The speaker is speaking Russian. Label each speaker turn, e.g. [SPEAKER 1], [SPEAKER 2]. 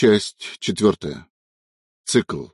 [SPEAKER 1] Часть четвертая. Цикл.